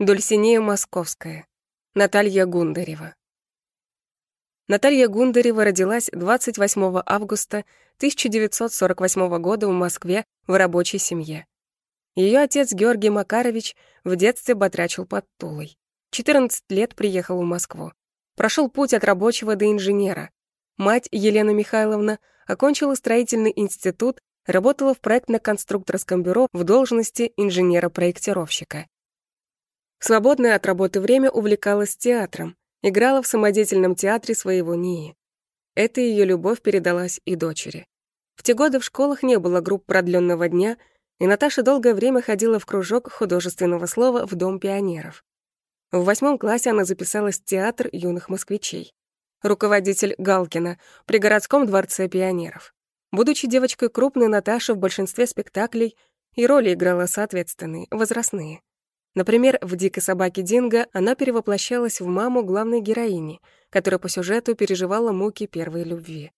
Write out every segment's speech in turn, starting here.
Дульсинея Московская. Наталья Гундарева. Наталья Гундарева родилась 28 августа 1948 года в Москве в рабочей семье. Ее отец Георгий Макарович в детстве батрачил под Тулой. 14 лет приехал в Москву. Прошел путь от рабочего до инженера. Мать Елена Михайловна окончила строительный институт, работала в проектно-конструкторском бюро в должности инженера-проектировщика. Свободное от работы время увлекалась театром, играла в самодеятельном театре своего НИИ. Эта ее любовь передалась и дочери. В те годы в школах не было групп продленного дня, и Наташа долгое время ходила в кружок художественного слова в Дом пионеров. В восьмом классе она записалась в театр юных москвичей. Руководитель Галкина при городском дворце пионеров. Будучи девочкой крупной, Наташа в большинстве спектаклей и роли играла соответственные, возрастные. Например, в «Дикой собаке Динго» она перевоплощалась в маму главной героини, которая по сюжету переживала муки первой любви.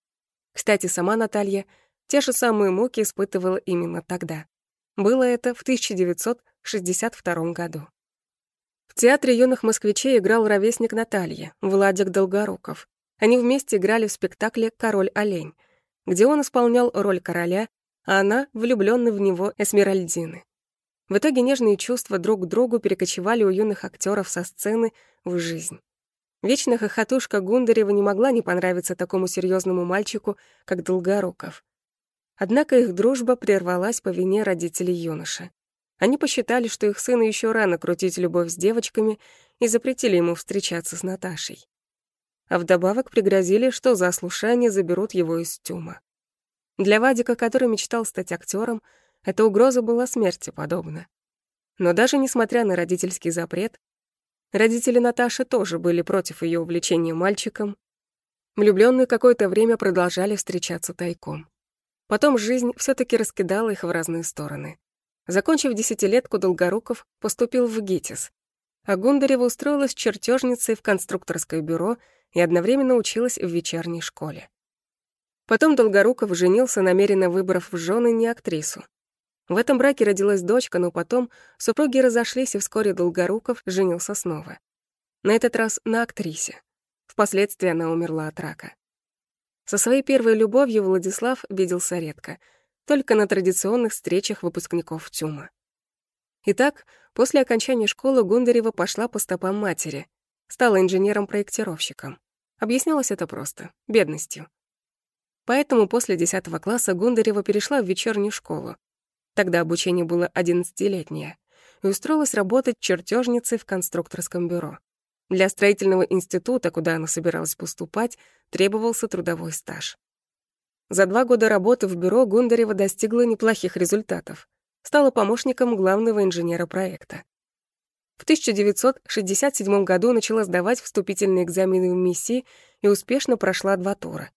Кстати, сама Наталья те же самые муки испытывала именно тогда. Было это в 1962 году. В театре юных москвичей играл ровесник Натальи, Владик Долгоруков. Они вместе играли в спектакле «Король-олень», где он исполнял роль короля, а она — влюблённой в него Эсмеральдины. В итоге нежные чувства друг к другу перекочевали у юных актеров со сцены в жизнь. Вечная хохотушка Гундарева не могла не понравиться такому серьезному мальчику, как Долгоруков. Однако их дружба прервалась по вине родителей юноши. Они посчитали, что их сыну еще рано крутить любовь с девочками и запретили ему встречаться с Наташей. А вдобавок пригрозили, что за ослушание заберут его из тюма. Для Вадика, который мечтал стать актером, эта угроза была смерти подобна. Но даже несмотря на родительский запрет, родители Наташи тоже были против ее увлечения мальчиком. Влюбленные какое-то время продолжали встречаться тайком. Потом жизнь все таки раскидала их в разные стороны. Закончив десятилетку, Долгоруков поступил в ГИТИС, а Гундарева устроилась чертежницей в конструкторское бюро и одновременно училась в вечерней школе. Потом Долгоруков женился, намеренно выбрав в жены не актрису, в этом браке родилась дочка, но потом супруги разошлись, и вскоре Долгоруков женился снова. На этот раз на актрисе. Впоследствии она умерла от рака. Со своей первой любовью Владислав виделся редко, только на традиционных встречах выпускников ТЮМа. Итак, после окончания школы Гундарева пошла по стопам матери, стала инженером-проектировщиком. Объяснялось это просто — бедностью. Поэтому после 10 класса Гундарева перешла в вечернюю школу, тогда обучение было одиннадцатилетнее, и устроилась работать чертежницей в конструкторском бюро. Для строительного института, куда она собиралась поступать, требовался трудовой стаж. За два года работы в бюро Гундарева достигла неплохих результатов. Стала помощником главного инженера проекта. В 1967 году начала сдавать вступительные экзамены в МИСИ и успешно прошла два тура.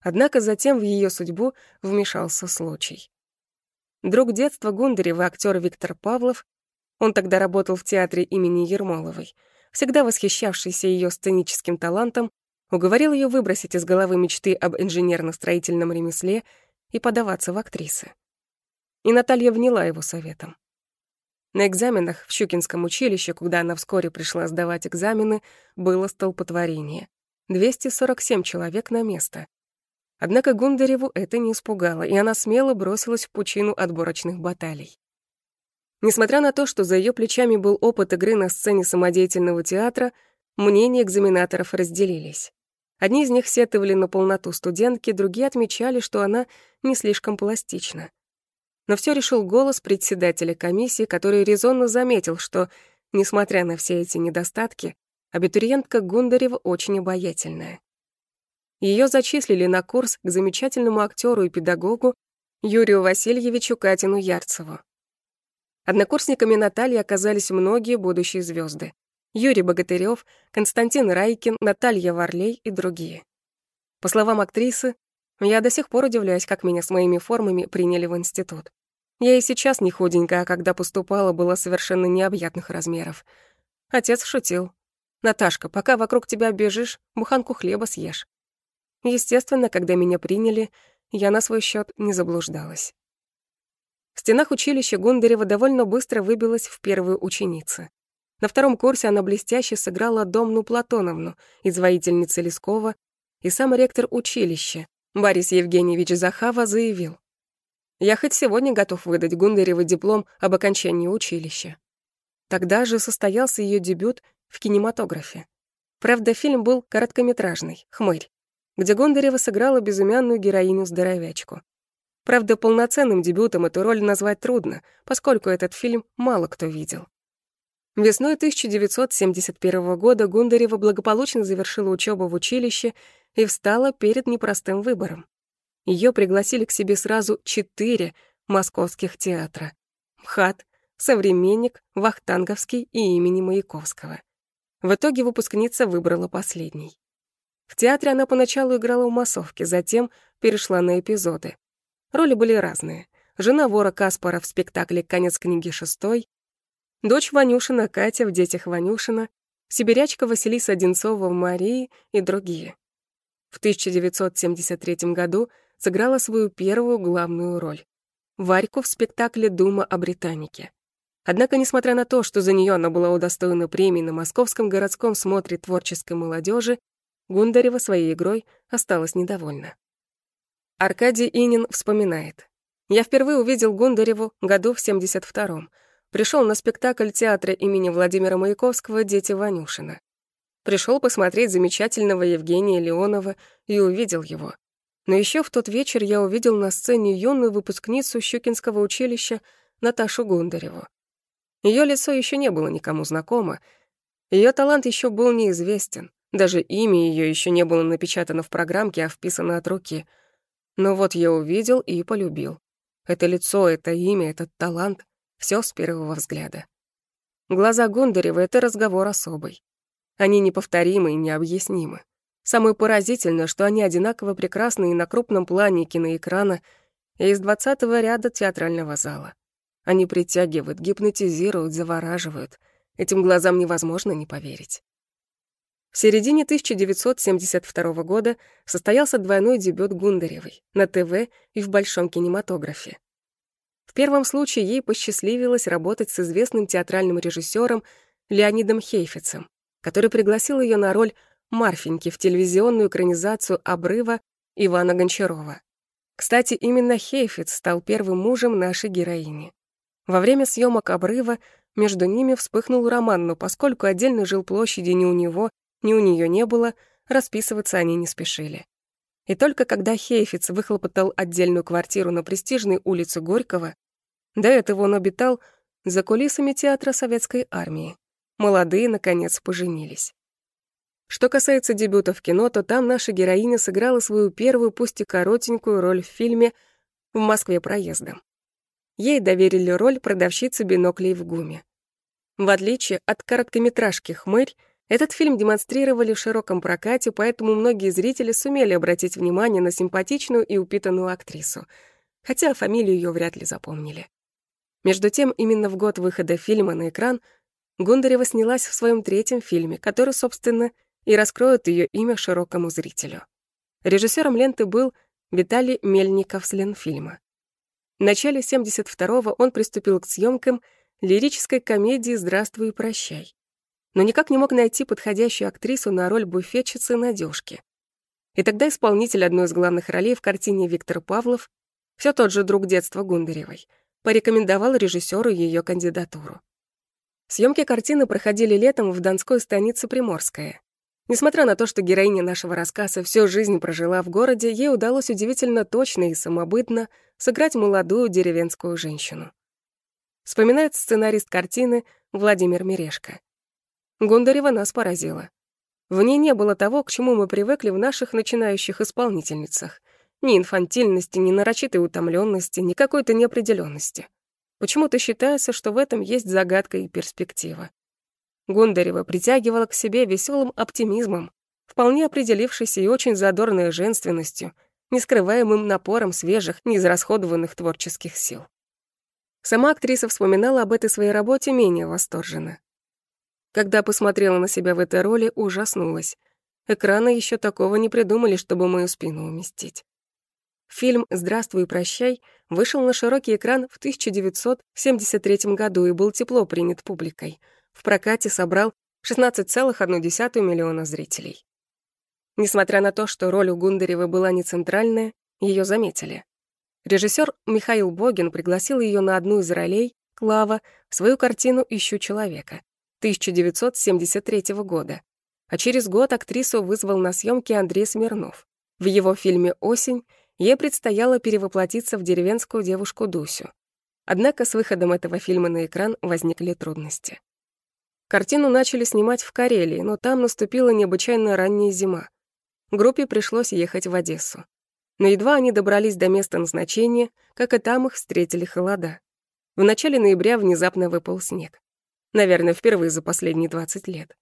Однако затем в ее судьбу вмешался случай. Друг детства Гундарева, актер Виктор Павлов, он тогда работал в театре имени Ермоловой, всегда восхищавшийся ее сценическим талантом, уговорил ее выбросить из головы мечты об инженерно-строительном ремесле и подаваться в актрисы. И Наталья вняла его советом. На экзаменах в Щукинском училище, куда она вскоре пришла сдавать экзамены, было столпотворение. 247 человек на место. Однако Гундареву это не испугало, и она смело бросилась в пучину отборочных баталий. Несмотря на то, что за ее плечами был опыт игры на сцене самодеятельного театра, мнения экзаменаторов разделились. Одни из них сетовали на полноту студентки, другие отмечали, что она не слишком пластична. Но все решил голос председателя комиссии, который резонно заметил, что, несмотря на все эти недостатки, абитуриентка Гундарева очень обаятельная. Ее зачислили на курс к замечательному актеру и педагогу Юрию Васильевичу Катину Ярцеву. Однокурсниками Натальи оказались многие будущие звезды: Юрий Богатырев, Константин Райкин, Наталья Варлей и другие. По словам актрисы, я до сих пор удивляюсь, как меня с моими формами приняли в институт. Я и сейчас не худенькая, а когда поступала, была совершенно необъятных размеров. Отец шутил. «Наташка, пока вокруг тебя бежишь, буханку хлеба съешь». Естественно, когда меня приняли, я на свой счет не заблуждалась. В стенах училища Гундарева довольно быстро выбилась в первую ученицы. На втором курсе она блестяще сыграла Домну Платоновну из «Воительницы Лескова», и сам ректор училища, Борис Евгеньевич Захава, заявил, «Я хоть сегодня готов выдать Гундаревой диплом об окончании училища». Тогда же состоялся ее дебют в кинематографе. Правда, фильм был короткометражный, «Хмырь», где Гондарева сыграла безымянную героиню-здоровячку. Правда, полноценным дебютом эту роль назвать трудно, поскольку этот фильм мало кто видел. Весной 1971 года Гундарева благополучно завершила учебу в училище и встала перед непростым выбором. Ее пригласили к себе сразу четыре московских театра. МХАТ, «Современник», «Вахтанговский» и имени Маяковского. В итоге выпускница выбрала последний. В театре она поначалу играла в массовке, затем перешла на эпизоды. Роли были разные. Жена вора Каспара в спектакле «Конец книги шестой», дочь Ванюшина Катя в «Детях Ванюшина», сибирячка Василиса Одинцова в «Марии» и другие. В 1973 году сыграла свою первую главную роль — Варьку в спектакле «Дума о Британике». Однако, несмотря на то, что за нее она была удостоена премии на Московском городском смотре творческой молодежи, Гундарева своей игрой осталась недовольна. Аркадий Инин вспоминает. «Я впервые увидел Гундареву году в 72-м. Пришел на спектакль театра имени Владимира Маяковского «Дети Ванюшина». Пришел посмотреть замечательного Евгения Леонова и увидел его. Но еще в тот вечер я увидел на сцене юную выпускницу Щукинского училища Наташу Гундареву. Ее лицо еще не было никому знакомо, ее талант еще был неизвестен, даже имя ее еще не было напечатано в программке, а вписано от руки. Но вот я увидел и полюбил. Это лицо, это имя, этот талант — все с первого взгляда. Глаза Гондарева — это разговор особый. Они неповторимы и необъяснимы. Самое поразительное, что они одинаково прекрасны и на крупном плане киноэкрана, и из двадцатого ряда театрального зала. Они притягивают, гипнотизируют, завораживают. Этим глазам невозможно не поверить. В середине 1972 года состоялся двойной дебют Гундаревой на ТВ и в большом кинематографе. В первом случае ей посчастливилось работать с известным театральным режиссером Леонидом Хейфицем, который пригласил ее на роль Марфеньки в телевизионную экранизацию «Обрыва» Ивана Гончарова. Кстати, именно Хейфиц стал первым мужем нашей героини. Во время съемок «Обрыва» между ними вспыхнул роман, но поскольку отдельной жилплощади ни у него, ни у нее не было, расписываться они не спешили. И только когда Хейфиц выхлопотал отдельную квартиру на престижной улице Горького, до этого он обитал за кулисами театра советской армии. Молодые, наконец, поженились. Что касается дебюта в кино, то там наша героиня сыграла свою первую, пусть и коротенькую роль в фильме «В Москве проездом». Ей доверили роль продавщицы биноклей в ГУМе. В отличие от короткометражки «Хмырь», этот фильм демонстрировали в широком прокате, поэтому многие зрители сумели обратить внимание на симпатичную и упитанную актрису, хотя фамилию ее вряд ли запомнили. Между тем, именно в год выхода фильма на экран Гундарева снялась в своем третьем фильме, который, собственно, и раскроет ее имя широкому зрителю. Режиссером ленты был Виталий Мельников с Ленфильма. В начале 72-го он приступил к съемкам лирической комедии «Здравствуй и прощай», но никак не мог найти подходящую актрису на роль буфетчицы Надежки. И тогда исполнитель одной из главных ролей в картине Виктор Павлов, все тот же друг детства Гундаревой, порекомендовал режиссеру ее кандидатуру. Съемки картины проходили летом в Донской станице Приморская. Несмотря на то, что героиня нашего рассказа всю жизнь прожила в городе, ей удалось удивительно точно и самобытно сыграть молодую деревенскую женщину. Вспоминает сценарист картины Владимир Мерешко. Гундарева нас поразила. В ней не было того, к чему мы привыкли в наших начинающих исполнительницах. Ни инфантильности, ни нарочитой утомленности, ни какой-то неопределенности. Почему-то считается, что в этом есть загадка и перспектива. Гундарева притягивала к себе веселым оптимизмом, вполне определившейся и очень задорной женственностью, нескрываемым напором свежих, неизрасходованных творческих сил. Сама актриса вспоминала об этой своей работе менее восторженно. Когда посмотрела на себя в этой роли, ужаснулась. Экраны еще такого не придумали, чтобы мою спину уместить. Фильм «Здравствуй прощай» вышел на широкий экран в 1973 году и был тепло принят публикой. в прокате собрал 16,1 миллиона зрителей. Несмотря на то, что роль у Гундаревой была не центральная, ее заметили. Режиссер Михаил Богин пригласил ее на одну из ролей, Клава, в свою картину «Ищу человека» 1973 года. А через год актрису вызвал на съемки Андрей Смирнов. В его фильме «Осень» ей предстояло перевоплотиться в деревенскую девушку Дусю. Однако с выходом этого фильма на экран возникли трудности. Картину начали снимать в Карелии, но там наступила необычайно ранняя зима. Группе пришлось ехать в Одессу. Но едва они добрались до места назначения, как и там их встретили холода. В начале ноября внезапно выпал снег. Наверное, впервые за последние 20 лет.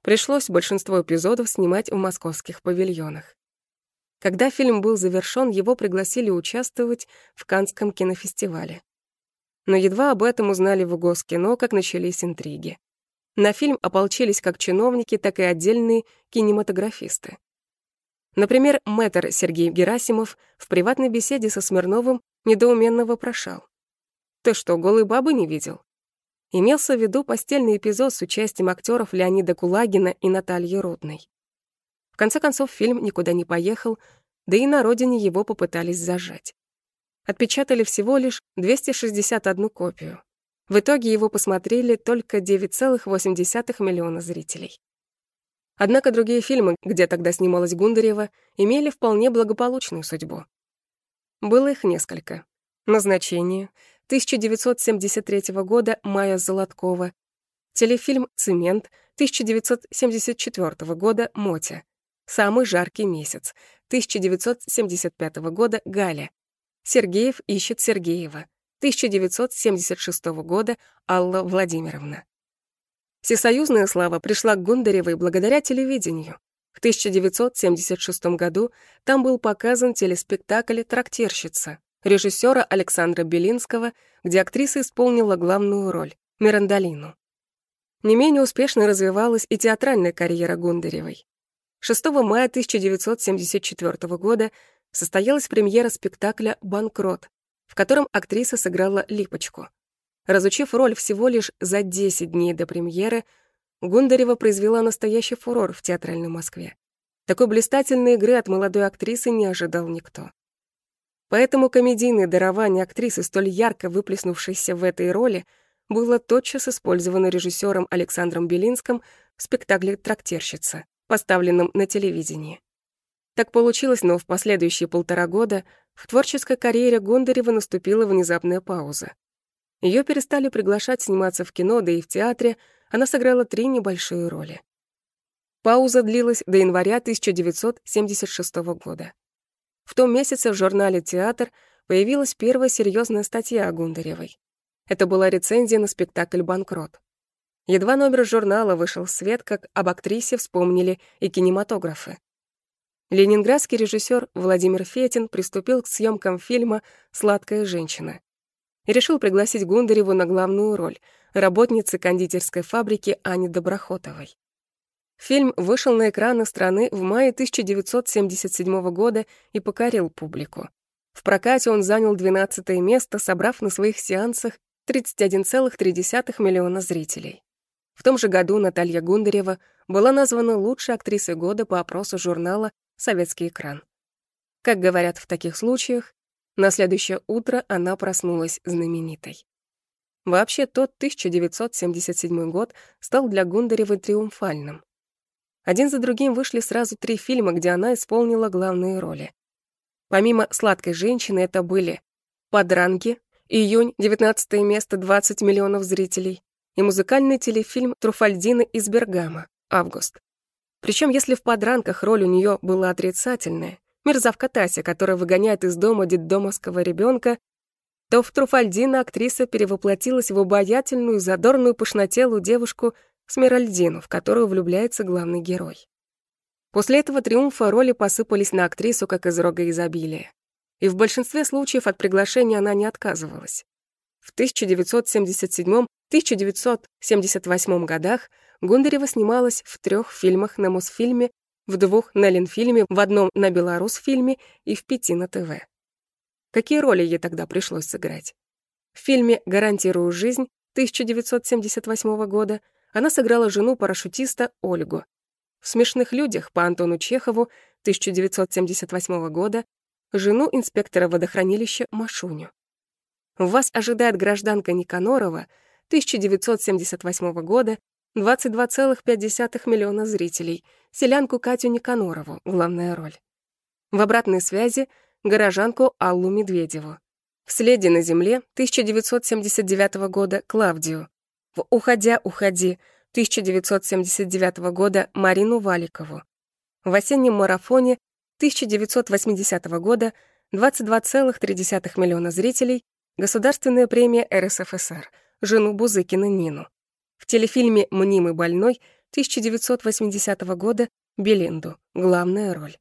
Пришлось большинство эпизодов снимать в московских павильонах. Когда фильм был завершён, его пригласили участвовать в Канском кинофестивале. Но едва об этом узнали в Госкино, как начались интриги. На фильм ополчились как чиновники, так и отдельные кинематографисты. Например, мэтр Сергей Герасимов в приватной беседе со Смирновым недоуменно вопрошал. «Ты что, голой бабы не видел?» Имелся в виду постельный эпизод с участием актеров Леонида Кулагина и Натальи Рудной. В конце концов, фильм никуда не поехал, да и на родине его попытались зажать. Отпечатали всего лишь 261 копию. В итоге его посмотрели только 9,8 миллиона зрителей. Однако другие фильмы, где тогда снималась Гундарева, имели вполне благополучную судьбу. Было их несколько. «Назначение», 1973 года Майя Золоткова, телефильм «Цемент», 1974 года Мотя, Самый жаркий месяц. 1975 года Галя. Сергеев ищет Сергеева. 1976 года Алла Владимировна. Всесоюзная слава пришла к Гундаревой благодаря телевидению. В 1976 году там был показан телеспектакль «Трактирщица» режиссера Александра Белинского, где актриса исполнила главную роль — Мирандолину. Не менее успешно развивалась и театральная карьера Гундаревой. 6 мая 1974 года состоялась премьера спектакля «Банкрот», в котором актриса сыграла Липочку. Разучив роль всего лишь за 10 дней до премьеры, Гундарева произвела настоящий фурор в театральной Москве. Такой блистательной игры от молодой актрисы не ожидал никто. Поэтому комедийное дарование актрисы, столь ярко выплеснувшейся в этой роли, было тотчас использовано режиссером Александром Белинским в спектакле «Трактирщица» поставленном на телевидении. Так получилось, но в последующие полтора года в творческой карьере Гондарева наступила внезапная пауза. Ее перестали приглашать сниматься в кино, да и в театре она сыграла три небольшие роли. Пауза длилась до января 1976 года. В том месяце в журнале «Театр» появилась первая серьезная статья о Гундаревой. Это была рецензия на спектакль «Банкрот». Едва номер журнала вышел в свет, как об актрисе вспомнили и кинематографы. Ленинградский режиссер Владимир Фетин приступил к съемкам фильма «Сладкая женщина» и решил пригласить Гундареву на главную роль работницы кондитерской фабрики Ани Доброхотовой. Фильм вышел на экраны страны в мае 1977 года и покорил публику. В прокате он занял 12 место, собрав на своих сеансах 31,3 миллиона зрителей. В том же году Наталья Гундарева была названа лучшей актрисой года по опросу журнала «Советский экран». Как говорят в таких случаях, на следующее утро она проснулась знаменитой. Вообще, тот 1977 год стал для Гундаревой триумфальным. Один за другим вышли сразу три фильма, где она исполнила главные роли. Помимо «Сладкой женщины» это были «Подранки», июнь, 19 место, 20 миллионов зрителей, и музыкальный телефильм Труфальдина из Бергама «Август». Причем, если в «Подранках» роль у нее была отрицательная, мерзавка Тася, которая выгоняет из дома детдомовского ребенка, то в Труфальдина актриса перевоплотилась в обаятельную, задорную, пышнотелую девушку Смиральдину, в которую влюбляется главный герой. После этого триумфа роли посыпались на актрису, как из рога изобилия. И в большинстве случаев от приглашения она не отказывалась. В 1977-1978 годах Гундарева снималась в трех фильмах на Мосфильме, в двух на Ленфильме, в одном на Беларусфильме и в пяти на ТВ. Какие роли ей тогда пришлось сыграть? В фильме «Гарантирую жизнь» 1978 года она сыграла жену парашютиста Ольгу. В «Смешных людях» по Антону Чехову 1978 года жену инспектора водохранилища Машуню. «Вас ожидает гражданка Никанорова» 1978 года 22,5 миллиона зрителей, селянку Катю Никанорову, главная роль. В обратной связи — горожанку Аллу Медведеву. В «Следе на земле» 1979 года Клавдию. В «Уходя, уходи» 1979 года Марину Валикову. В «Осеннем марафоне» 1980 года 22,3 миллиона зрителей, Государственная премия РСФСР, жену Бузыкина Нину. В телефильме «Мнимый больной» 1980 года Белинду, главная роль.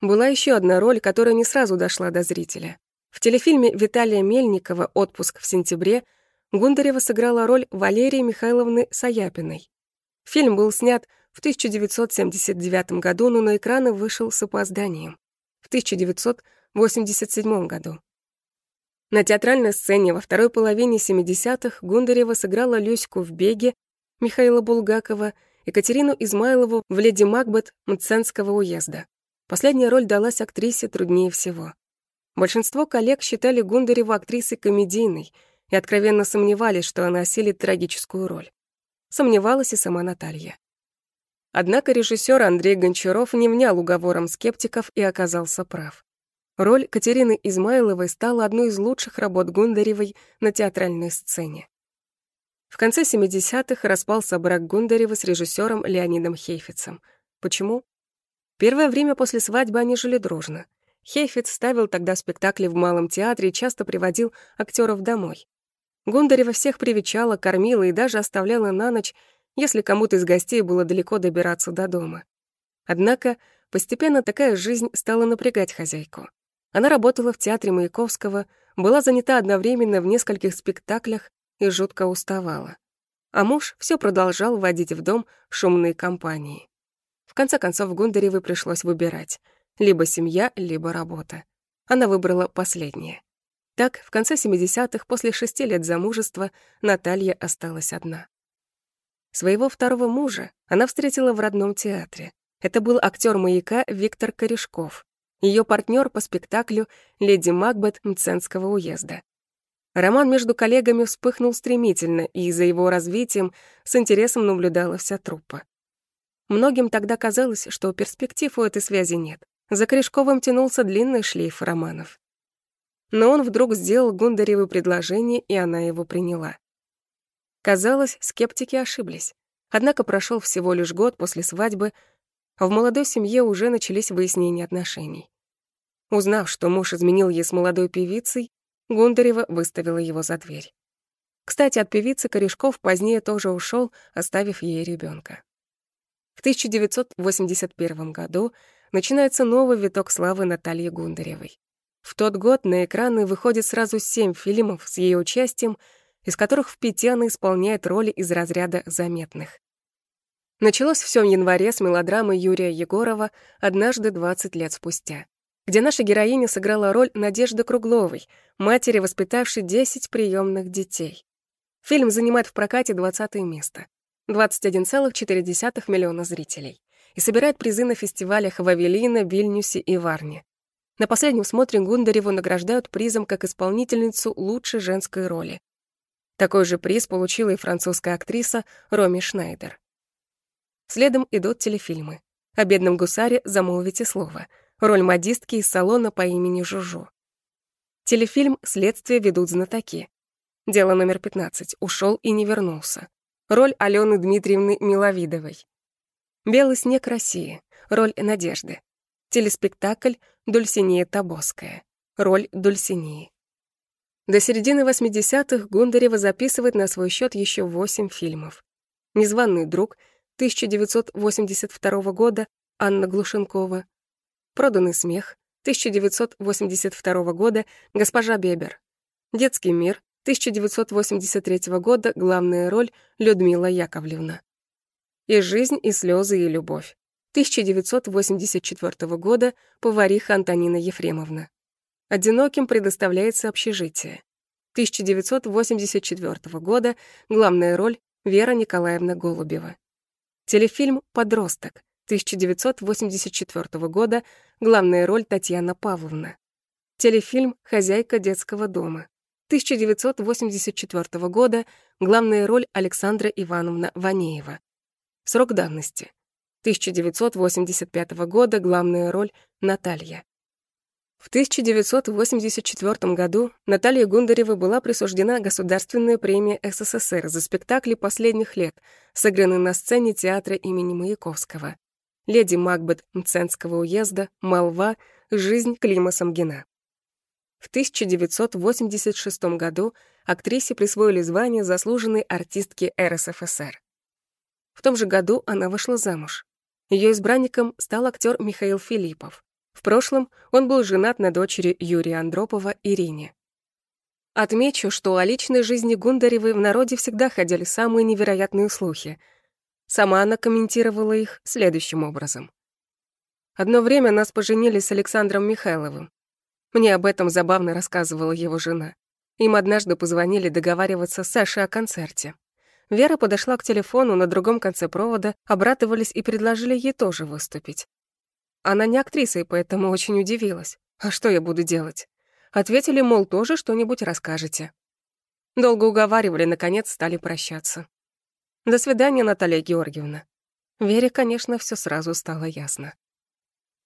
Была еще одна роль, которая не сразу дошла до зрителя. В телефильме Виталия Мельникова «Отпуск в сентябре» Гундарева сыграла роль Валерии Михайловны Саяпиной. Фильм был снят в 1979 году, но на экраны вышел с опозданием. В 1987 году. На театральной сцене во второй половине 70-х Гундарева сыграла Люську в «Беге» Михаила Булгакова, Екатерину Измайлову в «Леди Макбет» Мценского уезда. Последняя роль далась актрисе труднее всего. Большинство коллег считали Гундареву актрисой комедийной — и откровенно сомневались, что она осилит трагическую роль. Сомневалась и сама Наталья. Однако режиссер Андрей Гончаров не внял уговорам скептиков и оказался прав. Роль Катерины Измайловой стала одной из лучших работ Гундаревой на театральной сцене. В конце 70-х распался брак Гундарева с режиссером Леонидом Хейфицем. Почему? Первое время после свадьбы они жили дружно. Хейфиц ставил тогда спектакли в Малом театре и часто приводил актеров домой. Гундарева всех привечала, кормила и даже оставляла на ночь, если кому-то из гостей было далеко добираться до дома. Однако постепенно такая жизнь стала напрягать хозяйку. Она работала в театре Маяковского, была занята одновременно в нескольких спектаклях и жутко уставала. А муж все продолжал водить в дом шумные компании. В конце концов Гундаревой пришлось выбирать — либо семья, либо работа. Она выбрала последнее. Так, в конце 70-х, после шести лет замужества, Наталья осталась одна. Своего второго мужа она встретила в родном театре. Это был актер «Маяка» Виктор Корешков, ее партнер по спектаклю «Леди Макбет» Мценского уезда. Роман между коллегами вспыхнул стремительно, и за его развитием с интересом наблюдала вся труппа. Многим тогда казалось, что перспектив у этой связи нет. За Корешковым тянулся длинный шлейф романов. Но он вдруг сделал Гундареву предложение, и она его приняла. Казалось, скептики ошиблись. Однако прошел всего лишь год после свадьбы, а в молодой семье уже начались выяснения отношений. Узнав, что муж изменил ей с молодой певицей, Гундарева выставила его за дверь. Кстати, от певицы Корешков позднее тоже ушел, оставив ей ребенка. В 1981 году начинается новый виток славы Натальи Гундаревой. В тот год на экраны выходит сразу семь фильмов с ее участием, из которых в пяти она исполняет роли из разряда заметных. Началось все в январе с мелодрамы Юрия Егорова «Однажды 20 лет спустя», где наша героиня сыграла роль Надежды Кругловой, матери, воспитавшей 10 приемных детей. Фильм занимает в прокате 20 место, 21,4 миллиона зрителей, и собирает призы на фестивалях в Авелино, Вильнюсе и Варне. На последнем смотре Гундареву награждают призом как исполнительницу лучшей женской роли. Такой же приз получила и французская актриса Роми Шнайдер. Следом идут телефильмы. О бедном гусаре замолвите слово. Роль модистки из салона по имени Жужу. Телефильм «Следствие ведут знатоки». Дело номер 15. Ушел и не вернулся. Роль Алены Дмитриевны Миловидовой. «Белый снег России». Роль Надежды. Телеспектакль Дульсинея Табоская. Роль Дульсинеи. До середины 80-х Гундарева записывает на свой счет еще восемь фильмов. «Незваный друг» 1982 года Анна Глушенкова, «Проданный смех» 1982 года Госпожа Бебер, «Детский мир» 1983 года главная роль Людмила Яковлевна. И жизнь, и слезы, и любовь. 1984 года повариха Антонина Ефремовна. Одиноким предоставляется общежитие. 1984 года главная роль Вера Николаевна Голубева. Телефильм «Подросток» 1984 года, главная роль Татьяна Павловна. Телефильм «Хозяйка детского дома» 1984 года, главная роль Александра Ивановна Ванеева. Срок давности. 1985 года, главная роль Наталья. В 1984 году Наталье Гундаревой была присуждена Государственная премия СССР за спектакли последних лет, сыгранные на сцене театра имени Маяковского. «Леди Макбет Мценского уезда», «Молва», «Жизнь Клима Самгина». В 1986 году актрисе присвоили звание заслуженной артистки РСФСР. В том же году она вышла замуж. Ее избранником стал актер Михаил Филиппов. В прошлом он был женат на дочери Юрия Андропова Ирине. Отмечу, что о личной жизни Гундаревой в народе всегда ходили самые невероятные слухи. Сама она комментировала их следующим образом. Одно время нас поженили с Александром Михайловым. Мне об этом забавно рассказывала его жена. Им однажды позвонили договариваться с Сашей о концерте. Вера подошла к телефону на другом конце провода, обратывались и предложили ей тоже выступить. Она не актриса, и поэтому очень удивилась. А что я буду делать? Ответили, мол, тоже что-нибудь расскажете. Долго уговаривали, наконец стали прощаться. До свидания, Наталья Георгиевна. Вере, конечно, все сразу стало ясно.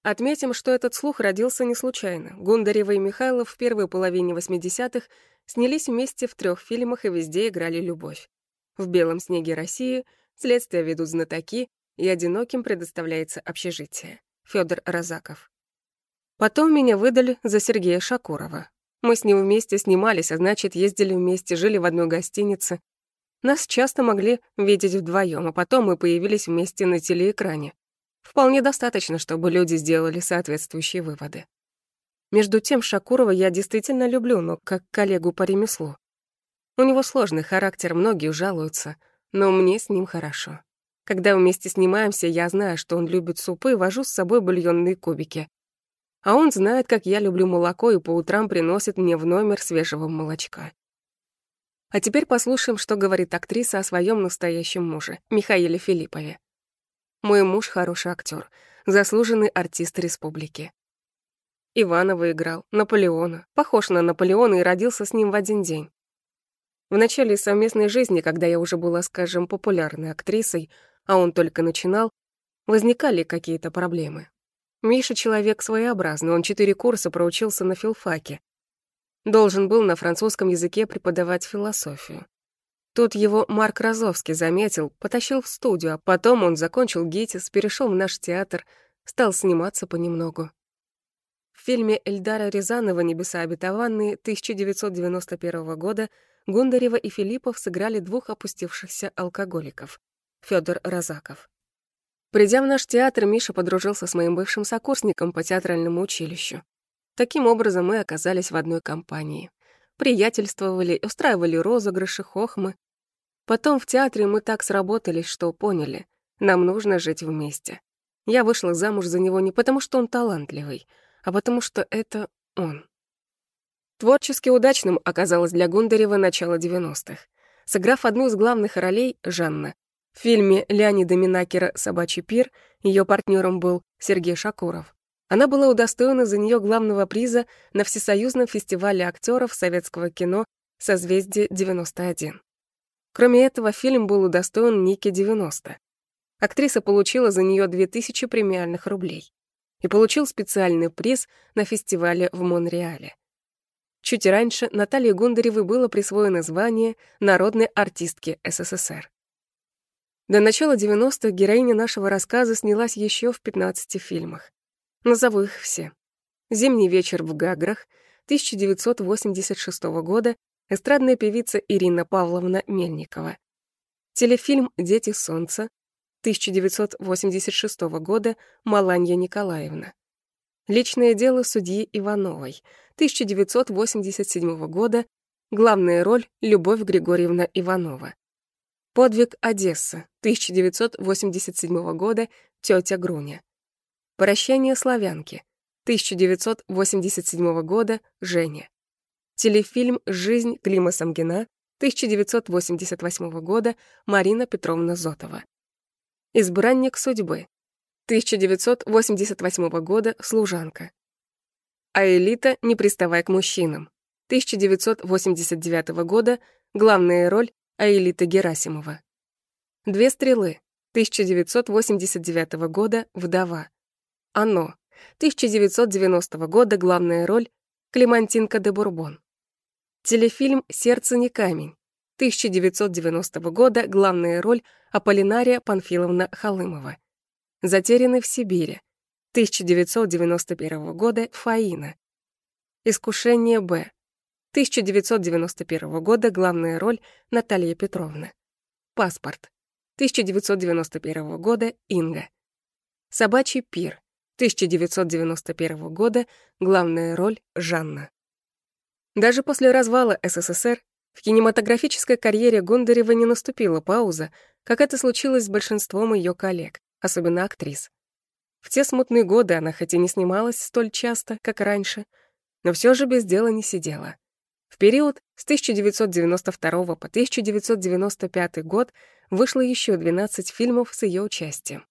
Отметим, что этот слух родился не случайно. Гундарева и Михайлов в первой половине 80-х снялись вместе в трех фильмах и везде играли любовь. В «Белом снеге России», «Следствие ведут знатоки» и «Одиноким предоставляется общежитие». Федор Розаков. Потом меня выдали за Сергея Шакурова. Мы с ним вместе снимались, а значит, ездили вместе, жили в одной гостинице. Нас часто могли видеть вдвоем, а потом мы появились вместе на телеэкране. Вполне достаточно, чтобы люди сделали соответствующие выводы. Между тем, Шакурова я действительно люблю, но как коллегу по ремеслу. У него сложный характер, многие жалуются, но мне с ним хорошо. Когда вместе снимаемся, я знаю, что он любит супы вожу с собой бульонные кубики. А он знает, как я люблю молоко и по утрам приносит мне в номер свежего молочка. А теперь послушаем, что говорит актриса о своем настоящем муже, Михаиле Филиппове. Мой муж хороший актер, заслуженный артист республики. Иванова играл, Наполеона, похож на Наполеона и родился с ним в один день. В начале совместной жизни, когда я уже была, скажем, популярной актрисой, а он только начинал, возникали какие-то проблемы. Миша человек своеобразный, он четыре курса проучился на филфаке. Должен был на французском языке преподавать философию. Тут его Марк Розовский заметил, потащил в студию, а потом он закончил ГИТИС, перешел в наш театр, стал сниматься понемногу. В фильме Эльдара Рязанова «Небеса обетованные» 1991 года Гундарева и Филиппов сыграли двух опустившихся алкоголиков — Федор Розаков. Придя в наш театр, Миша подружился с моим бывшим сокурсником по театральному училищу. Таким образом, мы оказались в одной компании приятельствовали, устраивали розыгрыши, хохмы. Потом в театре мы так сработались, что поняли, нам нужно жить вместе. Я вышла замуж за него не потому, что он талантливый, а потому что это он. Творчески удачным оказалось для Гундарева начало 90-х. Сыграв одну из главных ролей, Жанна, в фильме Леонида Минакера «Собачий пир» ее партнером был Сергей Шакуров. Она была удостоена за нее главного приза на Всесоюзном фестивале актеров советского кино «Созвездие-91». Кроме этого, фильм был удостоен Ники 90. Актриса получила за нее 2000 премиальных рублей и получил специальный приз на фестивале в Монреале. Чуть раньше Наталье Гундаревой было присвоено звание народной артистки СССР. До начала 90-х героиня нашего рассказа снялась еще в 15 фильмах. Назову их все. «Зимний вечер в Гаграх» 1986 года, эстрадная певица Ирина Павловна Мельникова. Телефильм «Дети солнца» 1986 года, Маланья Николаевна. Личное дело судьи Ивановой 1987 года, главная роль Любовь Григорьевна Иванова. Подвиг Одесса 1987 года, тетя Груня. Прощание славянки. 1987 года. Женя. Телефильм «Жизнь» Клима Самгина. 1988 года Марина Петровна Зотова. Избранник судьбы 1988 года Служанка. А элита «Не приставай к мужчинам» 1989 года. Главная роль Аэлита Герасимова. Две стрелы 1989 года. «Вдова». Оно 1990 года. Главная роль Клемантинка де Бурбон. Телефильм «Сердце не камень» 1990 года. Главная роль Аполлинария Панфиловна Халымова. «Затерянный в Сибири» 1991 года Фаина. «Искушение Б» 1991 года главная роль Наталья Петровна. «Паспорт» 1991 года Инга. «Собачий пир» 1991 года главная роль Жанна. Даже после развала СССР в кинематографической карьере Гундарева не наступила пауза, как это случилось с большинством ее коллег, особенно актрис. В те смутные годы она хоть и не снималась столь часто, как раньше, но все же без дела не сидела. В период с 1992 по 1995 год вышло еще 12 фильмов с ее участием.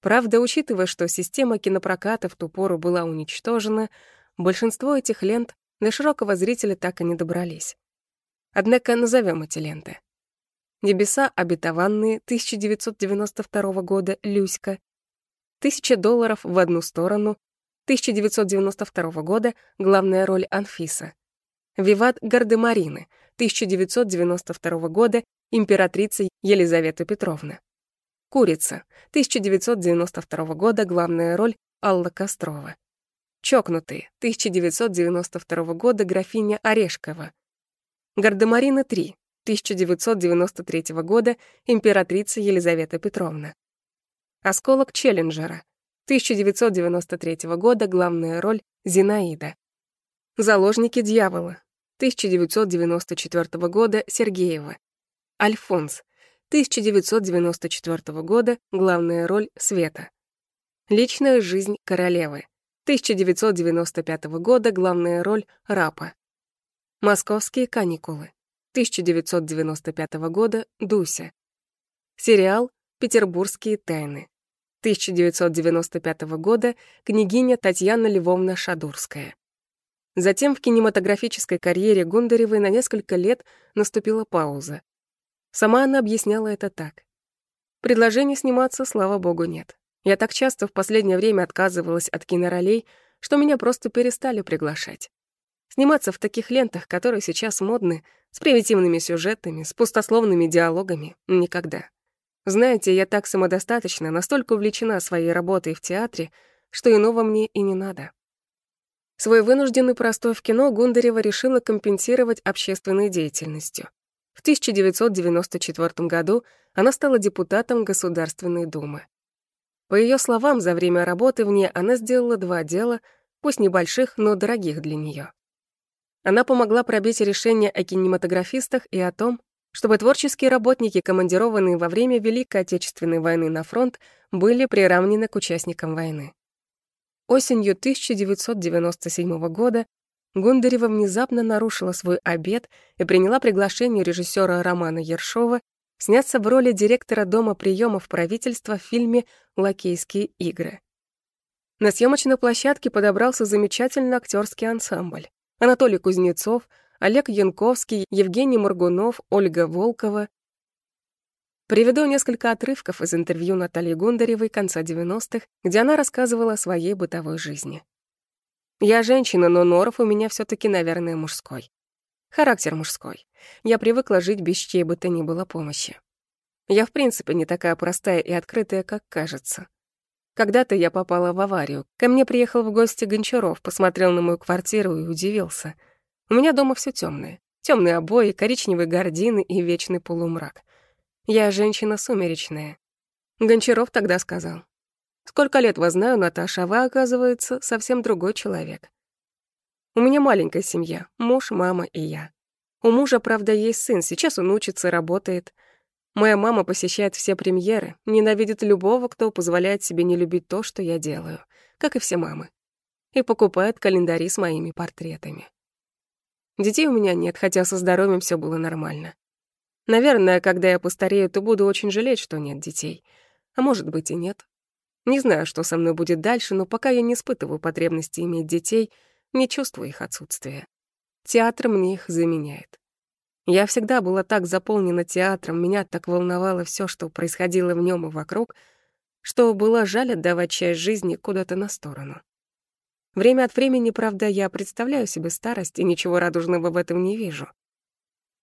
Правда, учитывая, что система кинопроката в ту пору была уничтожена, большинство этих лент до широкого зрителя так и не добрались. Однако назовем эти ленты. «Небеса обетованные» 1992 года «Люська», «Тысяча долларов в одну сторону» 1992 года главная роль Анфиса, «Виват Гардемарины» 1992 года императрица Елизавета Петровна, «Курица» 1992 года главная роль Алла Кострова, Чокнутые, 1992 года, графиня Орешкова. Гардемарина 3, 1993 года, императрица Елизавета Петровна. Осколок Челленджера, 1993 года, главная роль Зинаида. Заложники дьявола, 1994 года, Сергеева. Альфонс, 1994 года, главная роль Света. Личная жизнь королевы, 1995 года главная роль Рапа. Московские каникулы. 1995 года Дуся. Сериал Петербургские тайны. 1995 года княгиня Татьяна Львовна Шадурская. Затем в кинематографической карьере Гундаревой на несколько лет наступила пауза. Сама она объясняла это так. Предложений сниматься, слава богу, нет. Я так часто в последнее время отказывалась от киноролей, что меня просто перестали приглашать. Сниматься в таких лентах, которые сейчас модны, с примитивными сюжетами, с пустословными диалогами — никогда. Знаете, я так самодостаточна, настолько увлечена своей работой в театре, что иного мне и не надо. Свой вынужденный простой в кино Гундарева решила компенсировать общественной деятельностью. В 1994 году она стала депутатом Государственной Думы. По ее словам, за время работы в ней она сделала два дела, пусть небольших, но дорогих для нее. Она помогла пробить решение о кинематографистах и о том, чтобы творческие работники, командированные во время Великой Отечественной войны на фронт, были приравнены к участникам войны. Осенью 1997 года Гундарева внезапно нарушила свой обет и приняла приглашение режиссера Романа Ершова сняться в роли директора Дома приемов правительства в фильме «Лакейские игры». На съемочной площадке подобрался замечательный актерский ансамбль. Анатолий Кузнецов, Олег Янковский, Евгений Моргунов, Ольга Волкова. Приведу несколько отрывков из интервью Натальи Гундаревой конца 90-х, где она рассказывала о своей бытовой жизни. «Я женщина, но норов у меня все таки наверное, мужской. Характер мужской. Я привыкла жить без чьей бы то ни было помощи. Я, в принципе, не такая простая и открытая, как кажется. Когда-то я попала в аварию. Ко мне приехал в гости Гончаров, посмотрел на мою квартиру и удивился. У меня дома все темное. Темные обои, коричневые гардины и вечный полумрак. Я женщина сумеречная. Гончаров тогда сказал. «Сколько лет вас знаю, Наташа, а вы, оказывается, совсем другой человек. У меня маленькая семья, муж, мама и я. У мужа, правда, есть сын, сейчас он учится, работает. Моя мама посещает все премьеры, ненавидит любого, кто позволяет себе не любить то, что я делаю, как и все мамы. И покупает календари с моими портретами. Детей у меня нет, хотя со здоровьем все было нормально. Наверное, когда я постарею, то буду очень жалеть, что нет детей. А может быть и нет. Не знаю, что со мной будет дальше, но пока я не испытываю потребности иметь детей, не чувствую их отсутствия. Театр мне их заменяет. Я всегда была так заполнена театром, меня так волновало все, что происходило в нем и вокруг, что было жаль отдавать часть жизни куда-то на сторону. Время от времени, правда, я представляю себе старость и ничего радужного в этом не вижу.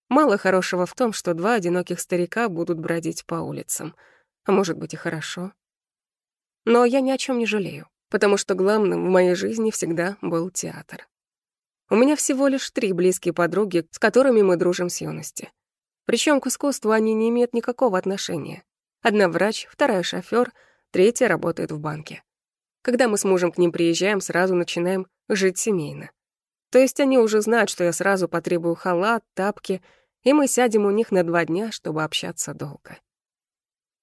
Мало хорошего в том, что два одиноких старика будут бродить по улицам. А может быть и хорошо. Но я ни о чем не жалею, потому что главным в моей жизни всегда был театр. У меня всего лишь три близкие подруги, с которыми мы дружим с юности. Причем к искусству они не имеют никакого отношения. Одна врач, вторая шофёр, третья работает в банке. Когда мы с мужем к ним приезжаем, сразу начинаем жить семейно. То есть они уже знают, что я сразу потребую халат, тапки, и мы сядем у них на два дня, чтобы общаться долго.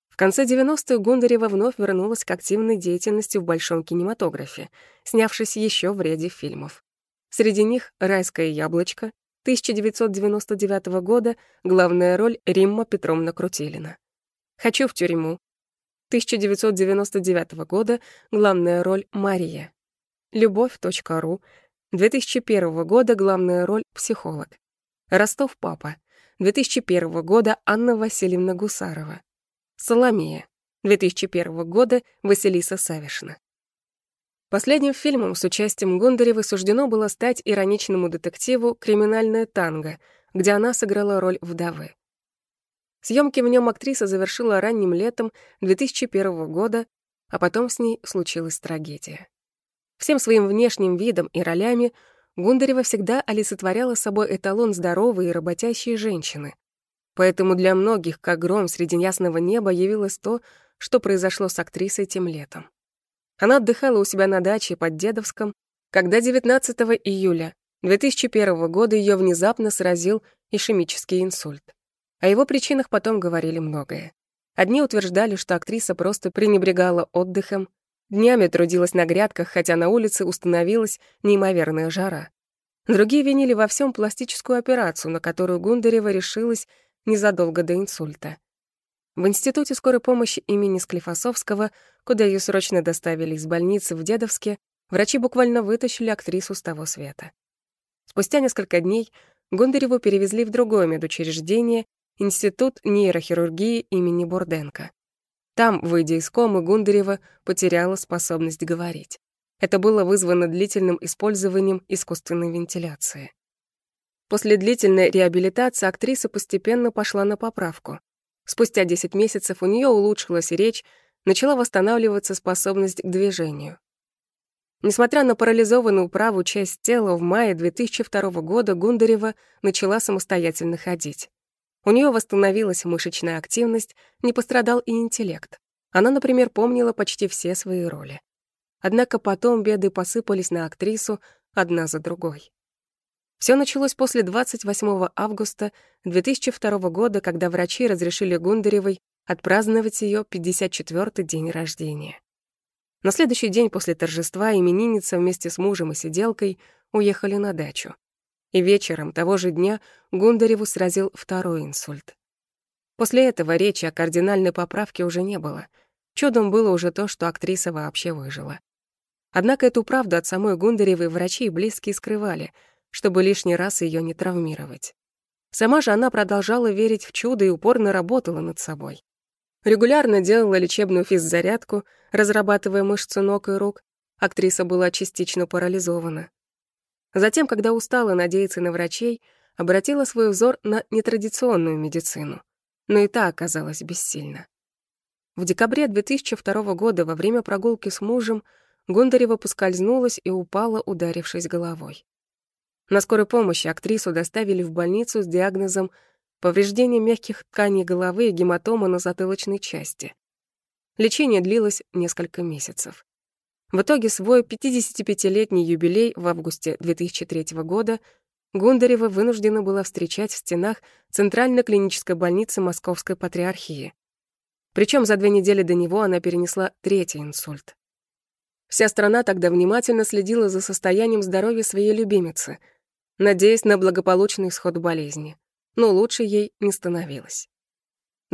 В конце 90-х Гундарева вновь вернулась к активной деятельности в большом кинематографе, снявшись еще в ряде фильмов. Среди них «Райское яблочко», 1999 года, главная роль Римма Петровна Крутилина. «Хочу в тюрьму», 1999 года, главная роль Мария. Любовь.ру, 2001 года главная роль «Психолог». Ростов папа. 2001 года Анна Васильевна Гусарова. Соломея. 2001 года Василиса Савишна. Последним фильмом с участием Гондаревой суждено было стать ироничному детективу «Криминальная танго», где она сыграла роль вдовы. Съемки в нем актриса завершила ранним летом 2001 года, а потом с ней случилась трагедия. Всем своим внешним видом и ролями Гундарева всегда олицетворяла собой эталон здоровой и работящей женщины. Поэтому для многих, как гром среди ясного неба, явилось то, что произошло с актрисой тем летом. Она отдыхала у себя на даче под Дедовском, когда 19 июля 2001 года ее внезапно сразил ишемический инсульт. О его причинах потом говорили многое. Одни утверждали, что актриса просто пренебрегала отдыхом, Днями трудилась на грядках, хотя на улице установилась неимоверная жара. Другие винили во всем пластическую операцию, на которую Гундарева решилась незадолго до инсульта. В Институте скорой помощи имени Склифосовского, куда ее срочно доставили из больницы в Дедовске, врачи буквально вытащили актрису с того света. Спустя несколько дней Гундареву перевезли в другое медучреждение Институт нейрохирургии имени Бурденко. Там, выйдя из комы, Гундарева потеряла способность говорить. Это было вызвано длительным использованием искусственной вентиляции. После длительной реабилитации актриса постепенно пошла на поправку. Спустя 10 месяцев у нее улучшилась речь, начала восстанавливаться способность к движению. Несмотря на парализованную правую часть тела, в мае 2002 года Гундарева начала самостоятельно ходить. У нее восстановилась мышечная активность, не пострадал и интеллект. Она, например, помнила почти все свои роли. Однако потом беды посыпались на актрису одна за другой. Все началось после 28 августа 2002 года, когда врачи разрешили Гундаревой отпраздновать ее 54-й день рождения. На следующий день после торжества именинница вместе с мужем и сиделкой уехали на дачу и вечером того же дня Гундареву сразил второй инсульт. После этого речи о кардинальной поправке уже не было. Чудом было уже то, что актриса вообще выжила. Однако эту правду от самой Гундаревой врачи и близкие скрывали, чтобы лишний раз ее не травмировать. Сама же она продолжала верить в чудо и упорно работала над собой. Регулярно делала лечебную физзарядку, разрабатывая мышцы ног и рук. Актриса была частично парализована. Затем, когда устала надеяться на врачей, обратила свой взор на нетрадиционную медицину. Но и та оказалась бессильна. В декабре 2002 года во время прогулки с мужем Гондарева поскользнулась и упала, ударившись головой. На скорой помощи актрису доставили в больницу с диагнозом повреждение мягких тканей головы и гематома на затылочной части. Лечение длилось несколько месяцев. В итоге свой 55-летний юбилей в августе 2003 года Гундарева вынуждена была встречать в стенах Центральной клинической больницы Московской Патриархии. Причем за две недели до него она перенесла третий инсульт. Вся страна тогда внимательно следила за состоянием здоровья своей любимицы, надеясь на благополучный исход болезни. но лучше ей не становилось.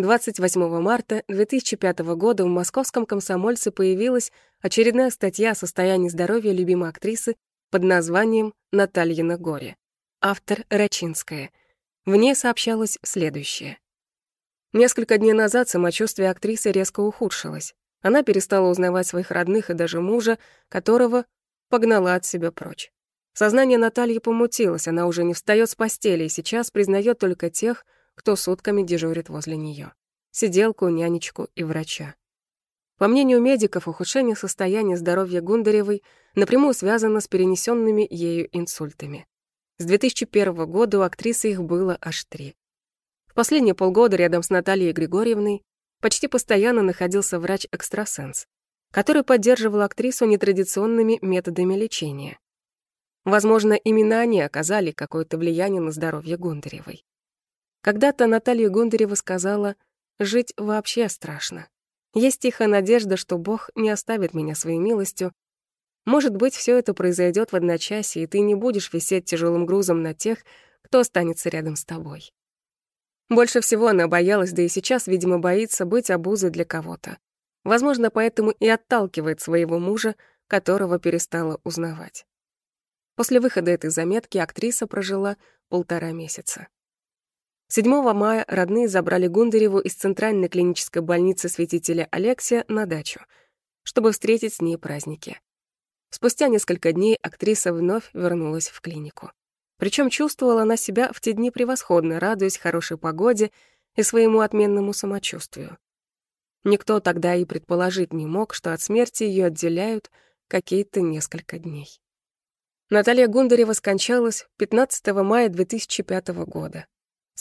28 марта 2005 года в московском «Комсомольце» появилась очередная статья о состоянии здоровья любимой актрисы под названием «Наталья на горе». Автор Рачинская. В ней сообщалось следующее. Несколько дней назад самочувствие актрисы резко ухудшилось. Она перестала узнавать своих родных и даже мужа, которого погнала от себя прочь. Сознание Натальи помутилось, она уже не встает с постели и сейчас признает только тех, кто сутками дежурит возле нее. Сиделку, нянечку и врача. По мнению медиков, ухудшение состояния здоровья Гундаревой напрямую связано с перенесенными ею инсультами. С 2001 года у актрисы их было аж три. В последние полгода рядом с Натальей Григорьевной почти постоянно находился врач-экстрасенс, который поддерживал актрису нетрадиционными методами лечения. Возможно, именно они оказали какое-то влияние на здоровье Гундаревой. Когда-то Наталья Гундарева сказала, «Жить вообще страшно. Есть тихая надежда, что Бог не оставит меня своей милостью. Может быть, все это произойдет в одночасье, и ты не будешь висеть тяжелым грузом на тех, кто останется рядом с тобой». Больше всего она боялась, да и сейчас, видимо, боится быть обузой для кого-то. Возможно, поэтому и отталкивает своего мужа, которого перестала узнавать. После выхода этой заметки актриса прожила полтора месяца. 7 мая родные забрали Гундареву из Центральной клинической больницы святителя Алексия на дачу, чтобы встретить с ней праздники. Спустя несколько дней актриса вновь вернулась в клинику. Причем чувствовала она себя в те дни превосходно, радуясь хорошей погоде и своему отменному самочувствию. Никто тогда и предположить не мог, что от смерти ее отделяют какие-то несколько дней. Наталья Гундарева скончалась 15 мая 2005 года.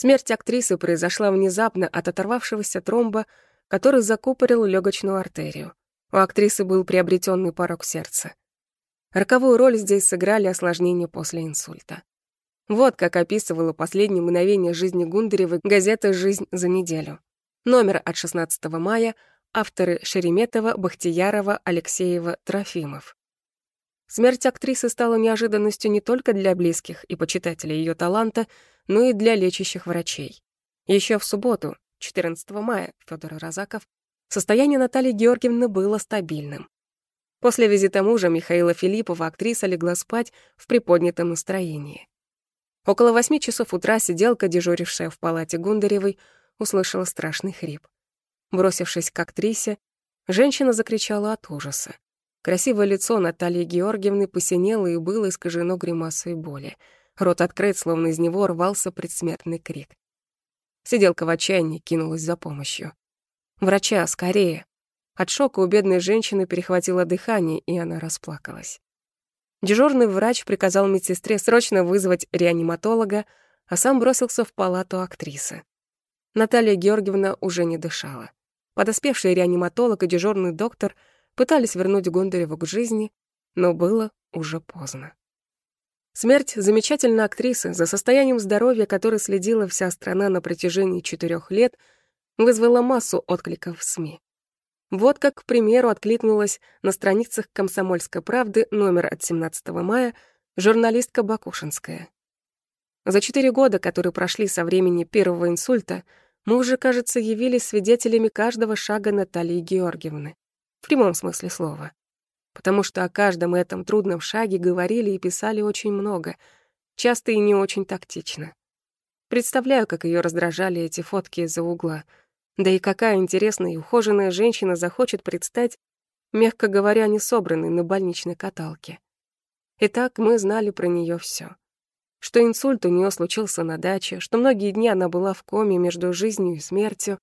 Смерть актрисы произошла внезапно от оторвавшегося тромба, который закупорил легочную артерию. У актрисы был приобретенный порог сердца. Роковую роль здесь сыграли осложнения после инсульта. Вот как описывала последние мгновения жизни Гундаревой газета «Жизнь за неделю». Номер от 16 мая, авторы Шереметова, Бахтиярова, Алексеева, Трофимов. Смерть актрисы стала неожиданностью не только для близких и почитателей ее таланта, но и для лечащих врачей. Еще в субботу, 14 мая, Федор Розаков, состояние Натальи Георгиевны было стабильным. После визита мужа Михаила Филиппова актриса легла спать в приподнятом настроении. Около восьми часов утра сиделка, дежурившая в палате Гундаревой, услышала страшный хрип. Бросившись к актрисе, женщина закричала от ужаса. Красивое лицо Натальи Георгиевны посинело и было искажено гримасой боли — Рот открыт, словно из него рвался предсмертный крик. Сиделка в отчаянии кинулась за помощью. «Врача, скорее!» От шока у бедной женщины перехватило дыхание, и она расплакалась. Дежурный врач приказал медсестре срочно вызвать реаниматолога, а сам бросился в палату актрисы. Наталья Георгиевна уже не дышала. Подоспевший реаниматолог и дежурный доктор пытались вернуть Гондареву к жизни, но было уже поздно. Смерть замечательной актрисы, за состоянием здоровья которой следила вся страна на протяжении четырех лет, вызвала массу откликов в СМИ. Вот как, к примеру, откликнулась на страницах «Комсомольской правды» номер от 17 мая журналистка Бакушинская. За четыре года, которые прошли со времени первого инсульта, мы уже, кажется, явились свидетелями каждого шага Натальи Георгиевны. В прямом смысле слова потому что о каждом этом трудном шаге говорили и писали очень много, часто и не очень тактично. Представляю, как ее раздражали эти фотки из-за угла. Да и какая интересная и ухоженная женщина захочет предстать, мягко говоря, не собранной на больничной каталке. Итак, мы знали про нее все. Что инсульт у нее случился на даче, что многие дни она была в коме между жизнью и смертью.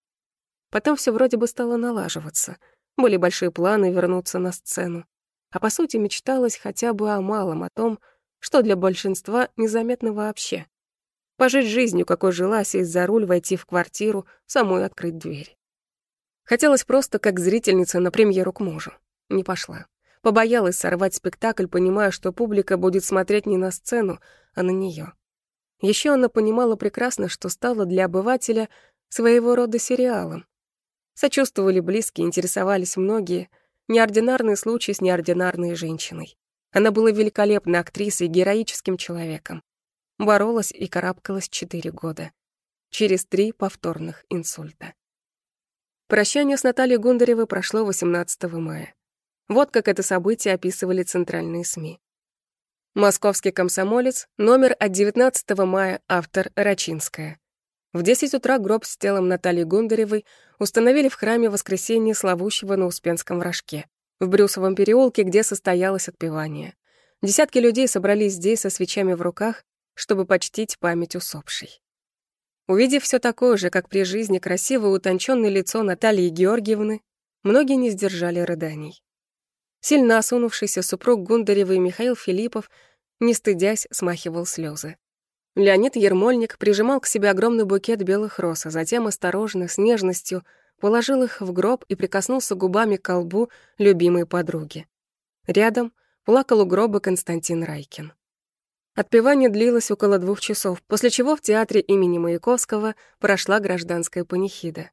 Потом все вроде бы стало налаживаться. Были большие планы вернуться на сцену а по сути мечталось хотя бы о малом, о том, что для большинства незаметно вообще. Пожить жизнью, какой жила, сесть за руль, войти в квартиру, самой открыть дверь. Хотелось просто как зрительница на премьеру к мужу. Не пошла. Побоялась сорвать спектакль, понимая, что публика будет смотреть не на сцену, а на нее. Еще она понимала прекрасно, что стала для обывателя своего рода сериалом. Сочувствовали близкие, интересовались многие — Неординарный случай с неординарной женщиной. Она была великолепной актрисой героическим человеком. Боролась и карабкалась четыре года. через три повторных инсульта. Прощание с Натальей Гундаревой прошло 18 мая. Вот как это событие описывали центральные СМИ. Московский комсомолец, номер от 19 мая, автор Рачинская. В 10 утра гроб с телом Натальи Гундаревой установили в храме Воскресения Славущего на Успенском вражке, в Брюсовом переулке, где состоялось отпевание. Десятки людей собрались здесь со свечами в руках, чтобы почтить память усопшей. Увидев все такое же, как при жизни, красивое утонченное лицо Натальи Георгиевны, многие не сдержали рыданий. Сильно осунувшийся супруг Гундаревой Михаил Филиппов, не стыдясь, смахивал слезы. Леонид Ермольник прижимал к себе огромный букет белых роз, а затем осторожно, с нежностью, положил их в гроб и прикоснулся губами к колбу любимой подруги. Рядом плакал у гроба Константин Райкин. Отпевание длилось около двух часов, после чего в театре имени Маяковского прошла гражданская панихида.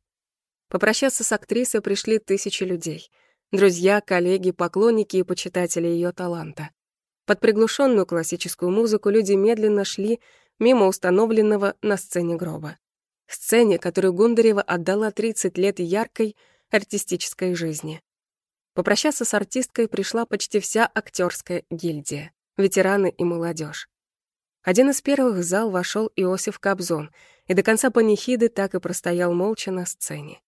Попрощаться с актрисой пришли тысячи людей. Друзья, коллеги, поклонники и почитатели ее таланта. Под приглушенную классическую музыку люди медленно шли мимо установленного на сцене гроба. Сцене, которую Гундарева отдала 30 лет яркой артистической жизни. Попрощаться с артисткой пришла почти вся актерская гильдия, ветераны и молодежь. Один из первых в зал вошел Иосиф Кобзон, и до конца панихиды так и простоял молча на сцене.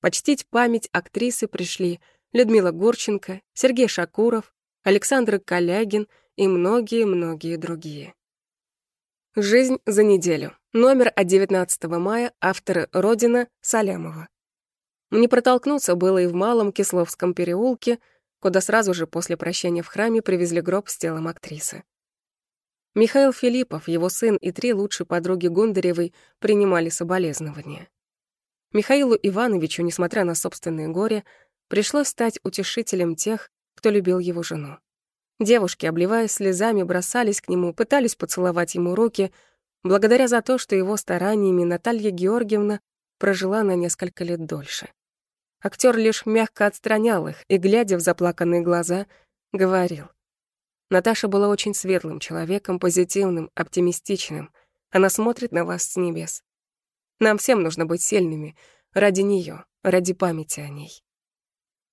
Почтить память актрисы пришли Людмила Гурченко, Сергей Шакуров, Александр Калягин и многие-многие другие. «Жизнь за неделю». Номер от 19 мая, авторы «Родина» Салямова. Не протолкнуться было и в Малом Кисловском переулке, куда сразу же после прощения в храме привезли гроб с телом актрисы. Михаил Филиппов, его сын и три лучшие подруги Гундаревой принимали соболезнования. Михаилу Ивановичу, несмотря на собственное горе, пришлось стать утешителем тех, кто любил его жену. Девушки, обливаясь слезами, бросались к нему, пытались поцеловать ему руки, благодаря за то, что его стараниями Наталья Георгиевна прожила на несколько лет дольше. Актер лишь мягко отстранял их и, глядя в заплаканные глаза, говорил. Наташа была очень светлым человеком, позитивным, оптимистичным. Она смотрит на вас с небес. Нам всем нужно быть сильными ради нее, ради памяти о ней.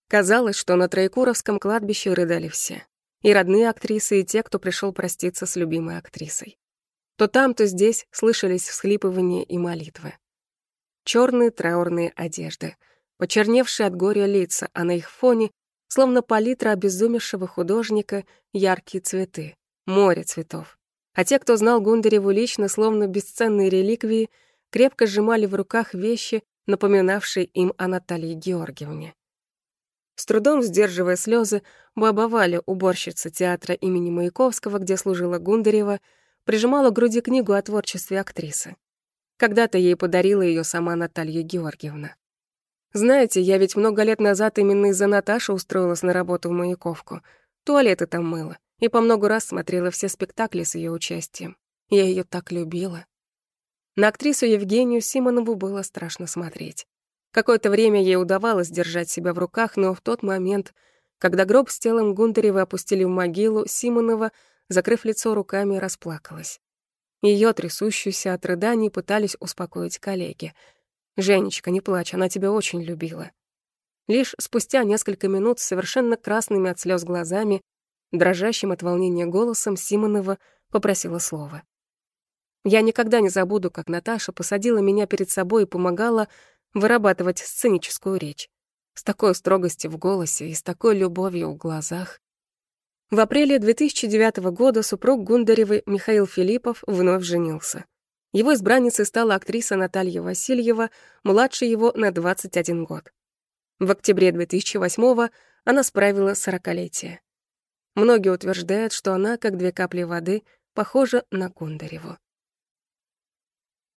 Казалось, что на Троекуровском кладбище рыдали все. И родные актрисы, и те, кто пришел проститься с любимой актрисой. То там, то здесь слышались всхлипывания и молитвы. Черные траурные одежды, почерневшие от горя лица, а на их фоне словно палитра обезумевшего художника, яркие цветы, море цветов. А те, кто знал Гундареву лично, словно бесценные реликвии, крепко сжимали в руках вещи, напоминавшие им о Наталье Георгиевне. С трудом сдерживая слезы, баба Валя, уборщица театра имени Маяковского, где служила Гундарева, прижимала к груди книгу о творчестве актрисы. Когда-то ей подарила ее сама Наталья Георгиевна. Знаете, я ведь много лет назад именно из-за Наташи устроилась на работу в Маяковку. Туалеты там мыла. И по много раз смотрела все спектакли с ее участием. Я ее так любила. На актрису Евгению Симонову было страшно смотреть. Какое-то время ей удавалось держать себя в руках, но в тот момент, когда гроб с телом Гундарева опустили в могилу, Симонова, закрыв лицо руками, расплакалась. Ее, трясущуюся от рыданий, пытались успокоить коллеги — «Женечка, не плачь, она тебя очень любила». Лишь спустя несколько минут совершенно красными от слез глазами, дрожащим от волнения голосом Симонова попросила слова. Я никогда не забуду, как Наташа посадила меня перед собой и помогала вырабатывать сценическую речь. С такой строгостью в голосе и с такой любовью в глазах. В апреле 2009 года супруг Гундаревой Михаил Филиппов вновь женился. Его избранницей стала актриса Наталья Васильева, младше его на 21 год. В октябре 2008 она справила сорокалетие. Многие утверждают, что она, как две капли воды, похожа на Гундареву.